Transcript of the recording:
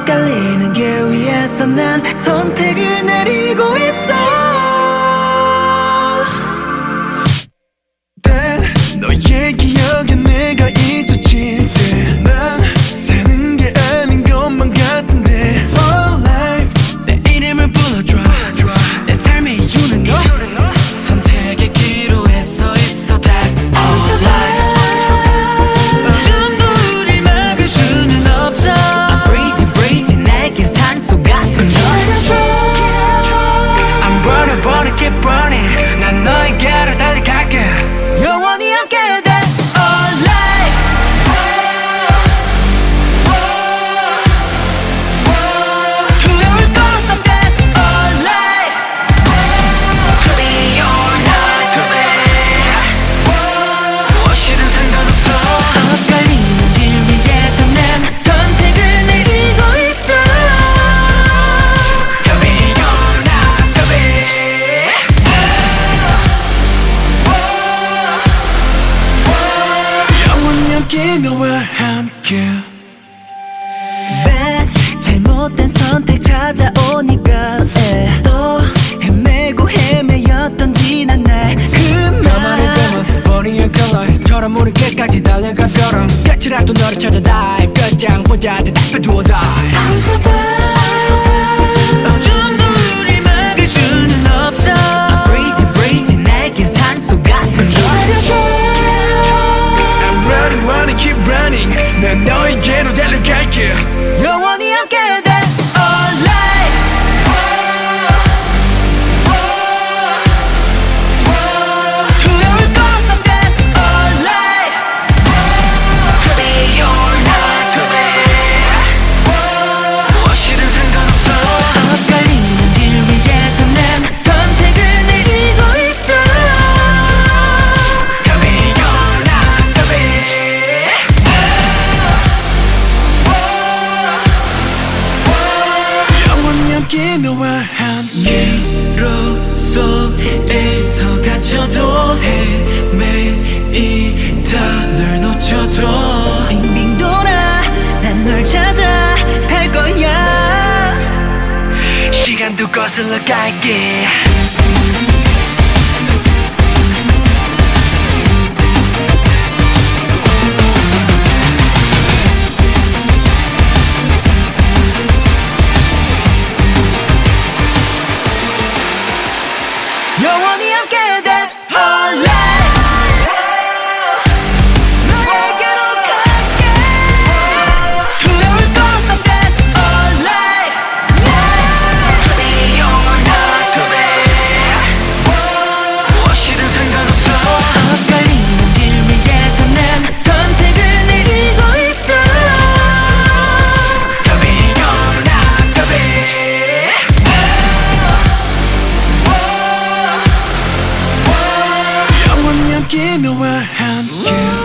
엇갈리는 게 위해서 난 선택을 내리고 있어. 너와 함께. Bad 잘못된 선택 찾아온 이별에. 또 헤매고 헤매였던 지난 날 그만. 검은 머리의 컬러처럼 우리 끝까지 달려가 벼랑 끝이라도 너를 찾아 dive. 끝장 보자 대답해 두어 die I'm surviving 놓쳐도 헤매이다 널 놓쳐도. 빙빙 돌아 난 널 찾아 갈 거야. 시간도 거슬러 갈게. in our hands.